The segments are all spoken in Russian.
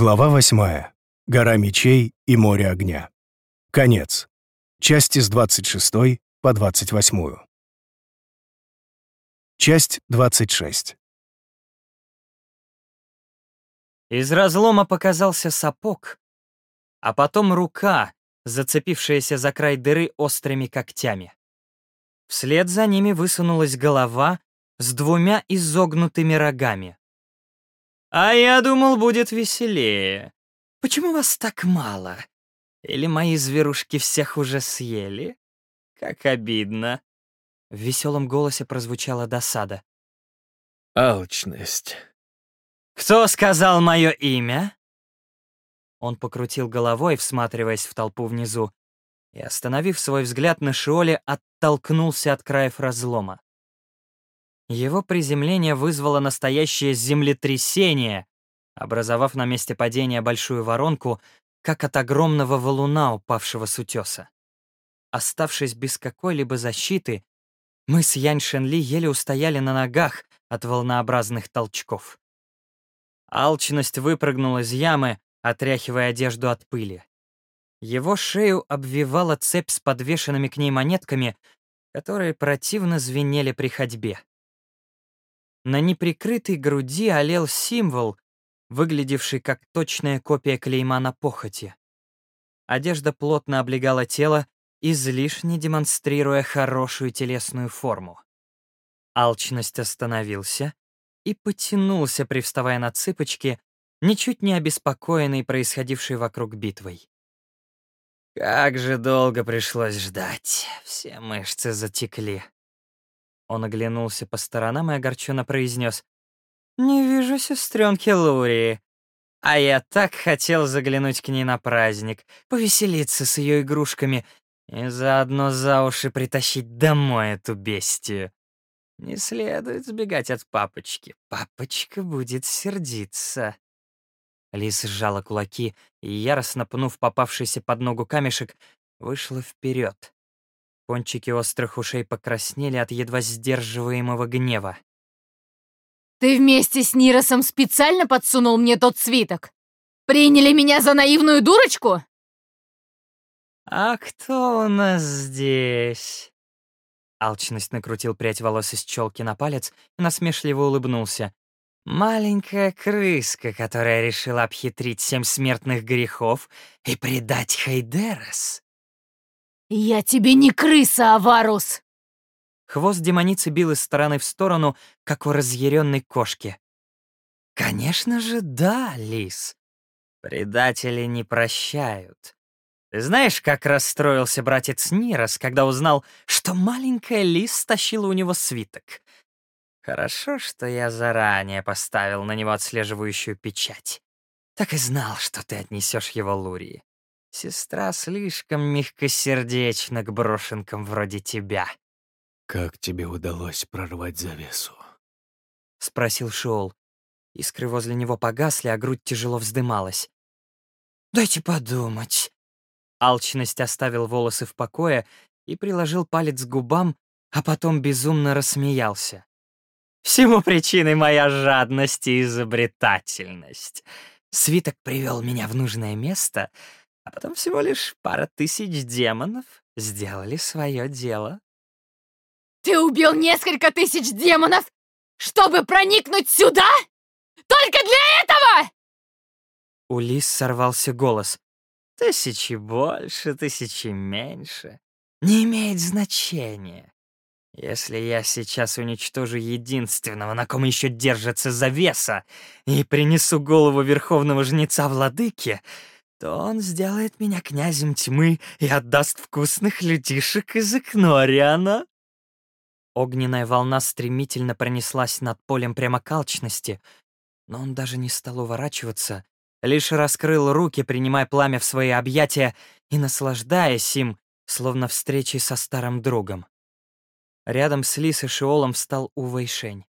Глава 8. Гора мечей и море огня. Конец. Части с 26 по 28. Часть 26. Из разлома показался сапог, а потом рука, зацепившаяся за край дыры острыми когтями. Вслед за ними высунулась голова с двумя изогнутыми рогами. «А я думал, будет веселее. Почему вас так мало? Или мои зверушки всех уже съели? Как обидно!» В веселом голосе прозвучала досада. Алчность. «Кто сказал мое имя?» Он покрутил головой, всматриваясь в толпу внизу, и, остановив свой взгляд на Шиоле, оттолкнулся от краев разлома. Его приземление вызвало настоящее землетрясение, образовав на месте падения большую воронку, как от огромного валуна, упавшего с утеса. Оставшись без какой-либо защиты, мы с Янь Шенли еле устояли на ногах от волнообразных толчков. Алчность выпрыгнула из ямы, отряхивая одежду от пыли. Его шею обвивала цепь с подвешенными к ней монетками, которые противно звенели при ходьбе. На неприкрытой груди олел символ, выглядевший как точная копия клейма на похоти. Одежда плотно облегала тело, излишне демонстрируя хорошую телесную форму. Алчность остановился и потянулся, привставая на цыпочки, ничуть не обеспокоенный происходившей вокруг битвой. Как же долго пришлось ждать, все мышцы затекли. Он оглянулся по сторонам и огорченно произнес. «Не вижу сестренки Лурии. А я так хотел заглянуть к ней на праздник, повеселиться с ее игрушками и заодно за уши притащить домой эту бестию. Не следует сбегать от папочки. Папочка будет сердиться». Лис сжала кулаки и, яростно пнув попавшийся под ногу камешек, вышла вперед. Кончики острых ушей покраснели от едва сдерживаемого гнева. «Ты вместе с Ниросом специально подсунул мне тот свиток? Приняли меня за наивную дурочку?» «А кто у нас здесь?» Алчность накрутил прядь волос из челки на палец и насмешливо улыбнулся. «Маленькая крыска, которая решила обхитрить семь смертных грехов и предать Хайдерас. «Я тебе не крыса, Аварус!» Хвост демоницы бил из стороны в сторону, как у разъяренной кошки. «Конечно же, да, лис. Предатели не прощают. Ты знаешь, как расстроился братец Нирос, когда узнал, что маленькая лис стащила у него свиток? Хорошо, что я заранее поставил на него отслеживающую печать. Так и знал, что ты отнесешь его Лурии. Сестра слишком мягкосердечна к брошенкам вроде тебя. Как тебе удалось прорвать завесу? Спросил Шоул. Искры возле него погасли, а грудь тяжело вздымалась. «Дайте подумать». Алчность оставил волосы в покое и приложил палец к губам, а потом безумно рассмеялся. «Всему причиной моя жадность и изобретательность. Свиток привел меня в нужное место, а потом всего лишь пара тысяч демонов сделали свое дело. «Ты убил несколько тысяч демонов, чтобы проникнуть сюда? Только для этого?» У Лис сорвался голос. «Тысячи больше, тысячи меньше. Не имеет значения. Если я сейчас уничтожу единственного, на ком еще держится завеса, и принесу голову верховного жнеца владыки, то он сделает меня князем тьмы и отдаст вкусных людишек из Экнориана. Огненная волна стремительно пронеслась над полем прямо к алчности, но он даже не стал уворачиваться, лишь раскрыл руки, принимая пламя в свои объятия и наслаждаясь им, словно встречей со старым другом. Рядом с Лис и Шиолом встал Увейшень.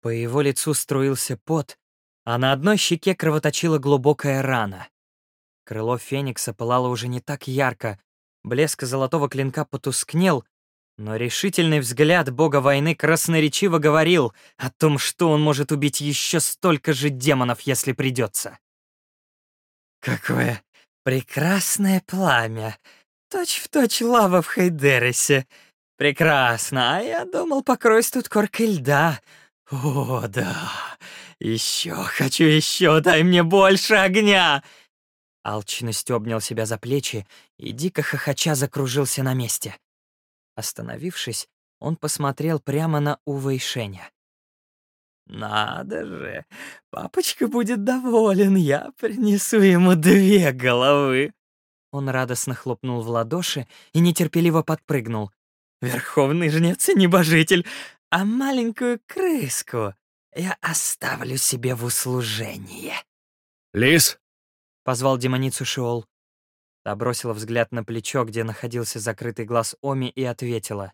По его лицу струился пот, а на одной щеке кровоточила глубокая рана. Крыло Феникса пылало уже не так ярко, блеск золотого клинка потускнел, но решительный взгляд бога войны красноречиво говорил о том, что он может убить еще столько же демонов, если придется. Какое прекрасное пламя! Точь-в-точь точь лава в Хейдересе. Прекрасно, а я думал, покроюсь тут коркой льда. О, да, еще хочу еще, дай мне больше огня!» Алчность обнял себя за плечи и, дико хохоча, закружился на месте. Остановившись, он посмотрел прямо на Ува и Шеня. «Надо же! Папочка будет доволен, я принесу ему две головы!» Он радостно хлопнул в ладоши и нетерпеливо подпрыгнул. «Верховный жнец и небожитель, а маленькую крыску я оставлю себе в услужение». «Лис!» — позвал демоницу Шиол. Та бросила взгляд на плечо, где находился закрытый глаз Оми, и ответила.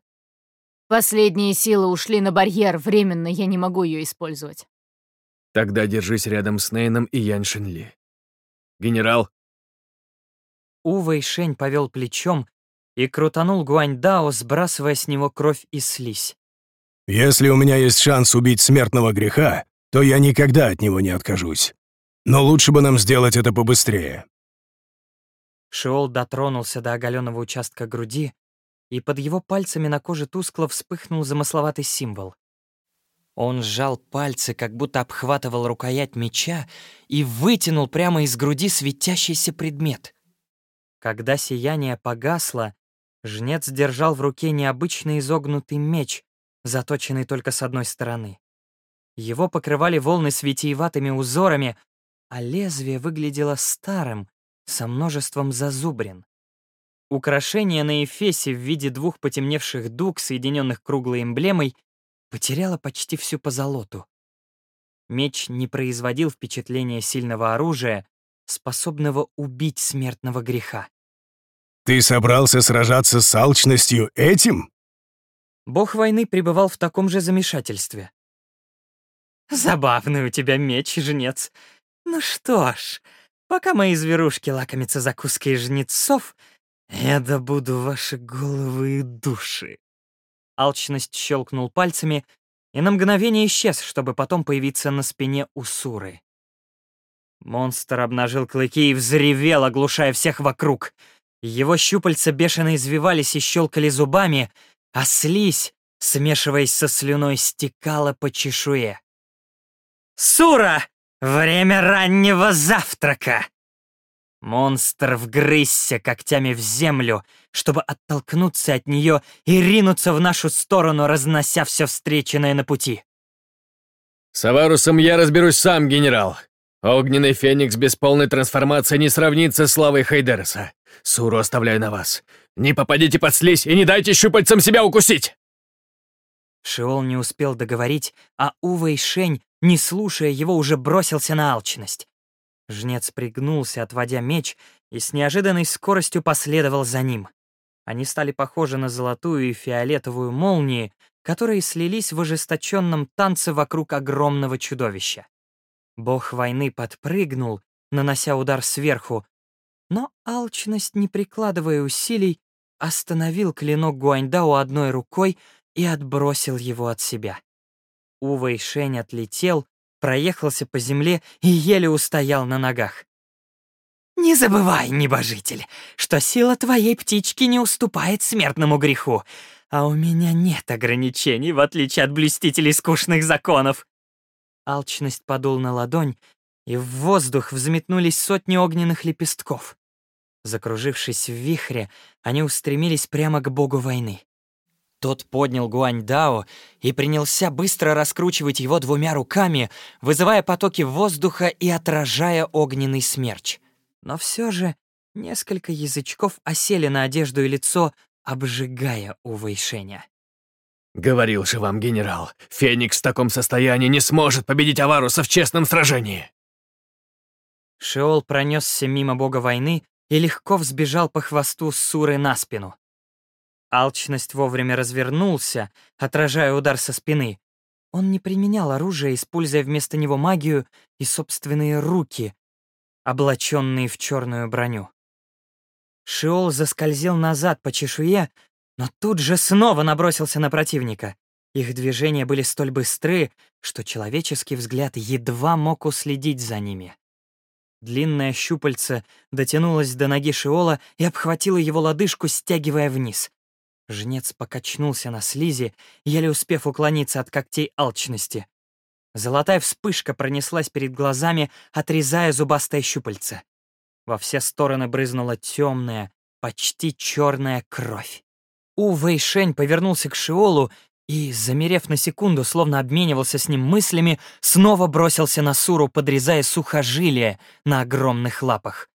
«Последние силы ушли на барьер, временно я не могу ее использовать». «Тогда держись рядом с Нейном и Янь Шинли. Генерал!» Ува и Шень повел плечом и крутанул Гуаньдао, сбрасывая с него кровь и слизь. «Если у меня есть шанс убить смертного греха, то я никогда от него не откажусь. Но лучше бы нам сделать это побыстрее». Шиол дотронулся до оголенного участка груди, и под его пальцами на коже тускло вспыхнул замысловатый символ. Он сжал пальцы, как будто обхватывал рукоять меча, и вытянул прямо из груди светящийся предмет. Когда сияние погасло, жнец держал в руке необычный изогнутый меч, заточенный только с одной стороны. Его покрывали волны с узорами, а лезвие выглядело старым, со множеством зазубрин. Украшение на эфесе в виде двух потемневших дуг, соединенных круглой эмблемой, потеряло почти всю позолоту. Меч не производил впечатления сильного оружия, способного убить смертного греха. «Ты собрался сражаться с алчностью этим?» Бог войны пребывал в таком же замешательстве. «Забавный у тебя меч, жнец. Ну что ж, пока мои зверушки лакомятся закуской жнецов, я добуду ваши головы и души». Алчность щелкнул пальцами и на мгновение исчез, чтобы потом появиться на спине у Суры. Монстр обнажил клыки и взревел, оглушая всех вокруг. Его щупальца бешено извивались и щелкали зубами, а слизь, смешиваясь со слюной, стекала по чешуе. «Сура! Время раннего завтрака!» Монстр вгрызся когтями в землю, чтобы оттолкнуться от нее и ринуться в нашу сторону, разнося все встреченное на пути. «С Аварусом я разберусь сам, генерал. Огненный феникс без полной трансформации не сравнится с славой Хайдереса. Суру оставляю на вас. Не попадите под слизь и не дайте щупальцам себя укусить!» Шиол не успел договорить, а Ува и Шень, не слушая его, уже бросился на алчность. Жнец пригнулся, отводя меч, и с неожиданной скоростью последовал за ним. Они стали похожи на золотую и фиолетовую молнии, которые слились в ожесточенном танце вокруг огромного чудовища. Бог войны подпрыгнул, нанося удар сверху, но алчность, не прикладывая усилий, остановил клинок Гуаньдао одной рукой и отбросил его от себя. Ува и Шень отлетел, проехался по земле и еле устоял на ногах. «Не забывай, небожитель, что сила твоей птички не уступает смертному греху, а у меня нет ограничений, в отличие от блюстителей скучных законов». Алчность подул на ладонь, и в воздух взметнулись сотни огненных лепестков. Закружившись в вихре, они устремились прямо к богу войны. Тот поднял Гуаньдао и принялся быстро раскручивать его двумя руками, вызывая потоки воздуха и отражая огненный смерч. Но все же несколько язычков осели на одежду и лицо, обжигая у Вэйшеня. «Говорил же вам, генерал, Феникс в таком состоянии не сможет победить Аваруса в честном сражении!» Шеол пронесся мимо бога войны и легко взбежал по хвосту Суры на спину. Алчность вовремя развернулся, отражая удар со спины. Он не применял оружие, используя вместо него магию и собственные руки, облаченные в черную броню. Шиол заскользил назад по чешуе, но тут же снова набросился на противника. Их движения были столь быстры, что человеческий взгляд едва мог уследить за ними. Длинное щупальце дотянулось до ноги Шиола и обхватило его лодыжку, стягивая вниз. Жнец покачнулся на слизи, еле успев уклониться от когтей алчности. Золотая вспышка пронеслась перед глазами, отрезая зубастое щупальце. Во все стороны брызнула темная, почти черная кровь. У Вэйшень повернулся к Шиолу и, замерев на секунду, словно обменивался с ним мыслями, снова бросился на Суру, подрезая сухожилия на огромных лапах.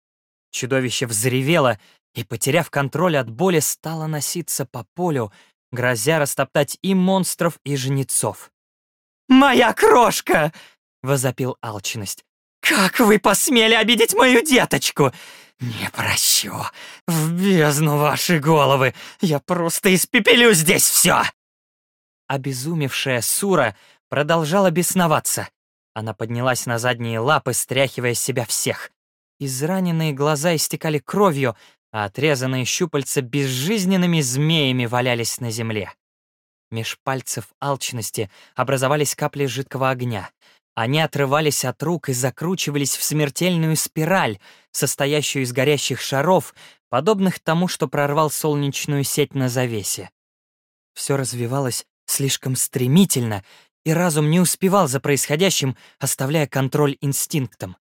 Чудовище взревело и, потеряв контроль от боли, стало носиться по полю, грозя растоптать и монстров, и жнецов. «Моя крошка!» — возопил алчность. «Как вы посмели обидеть мою деточку? Не прощу. В бездну ваши головы. Я просто испепелю здесь все!» Обезумевшая Сура продолжала бесноваться. Она поднялась на задние лапы, стряхивая с себя всех. Израненные глаза истекали кровью, а отрезанные щупальца безжизненными змеями валялись на земле. Меж пальцев алчности образовались капли жидкого огня. Они отрывались от рук и закручивались в смертельную спираль, состоящую из горящих шаров, подобных тому, что прорвал солнечную сеть на завесе. Все развивалось слишком стремительно, и разум не успевал за происходящим, оставляя контроль инстинктам.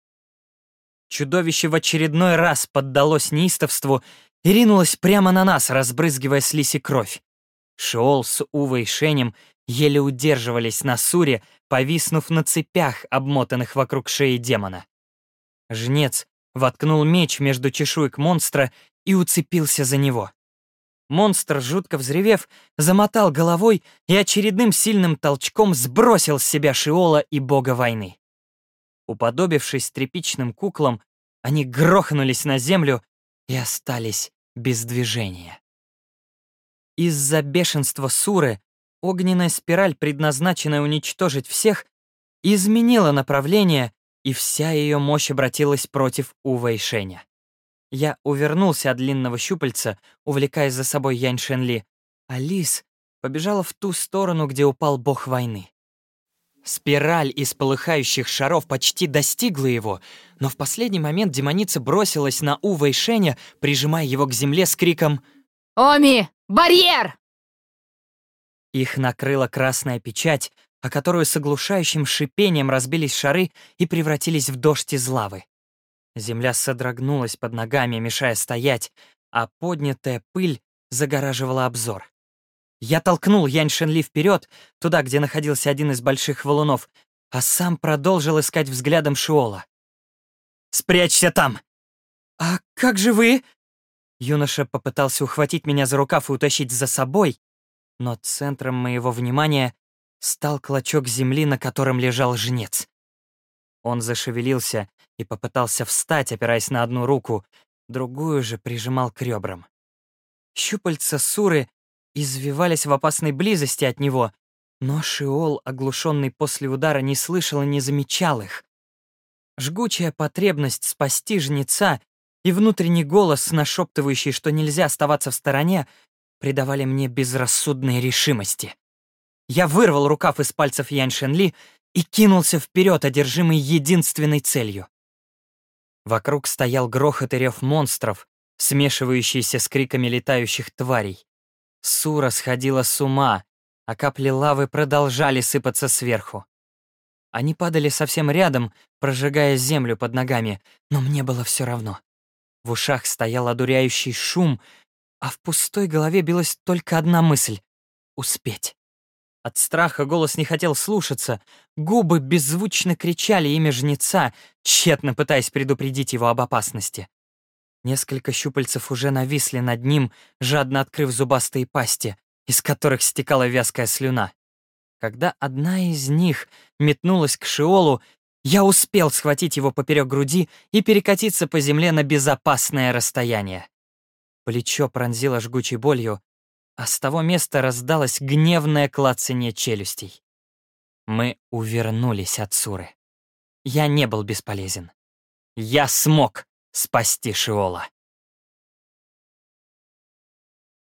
Чудовище в очередной раз поддалось неистовству и ринулось прямо на нас, разбрызгивая слизь и кровь. Шиол с Увой и Шенем еле удерживались на Суре, повиснув на цепях, обмотанных вокруг шеи демона. Жнец воткнул меч между чешуек монстра и уцепился за него. Монстр, жутко взревев, замотал головой и очередным сильным толчком сбросил с себя Шиола и бога войны. Уподобившись тряпичным куклам, они грохнулись на землю и остались без движения. Из-за бешенства Суры огненная спираль, предназначенная уничтожить всех, изменила направление, и вся ее мощь обратилась против Ува. Я увернулся от длинного щупальца, увлекая за собой Янь Шенли, а Лис побежала в ту сторону, где упал бог войны. Спираль из полыхающих шаров почти достигла его, но в последний момент демоница бросилась на Ува и Шеня, прижимая его к земле с криком «Оми, барьер!» Их накрыла красная печать, о которую с оглушающим шипением разбились шары и превратились в дождь из лавы. Земля содрогнулась под ногами, мешая стоять, а поднятая пыль загораживала обзор. Я толкнул Янь Шенли вперед, туда, где находился один из больших валунов, а сам продолжил искать взглядом Шиола. «Спрячься там!» «А как же вы?» Юноша попытался ухватить меня за рукав и утащить за собой, но центром моего внимания стал клочок земли, на котором лежал жнец. Он зашевелился и попытался встать, опираясь на одну руку, другую же прижимал к ребрам. Щупальца Суры извивались в опасной близости от него, но Шиол, оглушенный после удара, не слышал и не замечал их. Жгучая потребность спасти жнеца и внутренний голос, нашептывающий, что нельзя оставаться в стороне, придавали мне безрассудной решимости. Я вырвал рукав из пальцев Янь Шенли и кинулся вперед, одержимый единственной целью. Вокруг стоял грохот и рев монстров, смешивающийся с криками летающих тварей. Сура сходила с ума, а капли лавы продолжали сыпаться сверху. Они падали совсем рядом, прожигая землю под ногами, но мне было все равно. В ушах стоял одуряющий шум, а в пустой голове билась только одна мысль — успеть. От страха голос не хотел слушаться, губы беззвучно кричали имя жнеца, тщетно пытаясь предупредить его об опасности. Несколько щупальцев уже нависли над ним, жадно открыв зубастые пасти, из которых стекала вязкая слюна. Когда одна из них метнулась к Шиолу, я успел схватить его поперек груди и перекатиться по земле на безопасное расстояние. Плечо пронзило жгучей болью, а с того места раздалось гневное клацанье челюстей. Мы увернулись от Суры. Я не был бесполезен. Я смог спасти Шиола.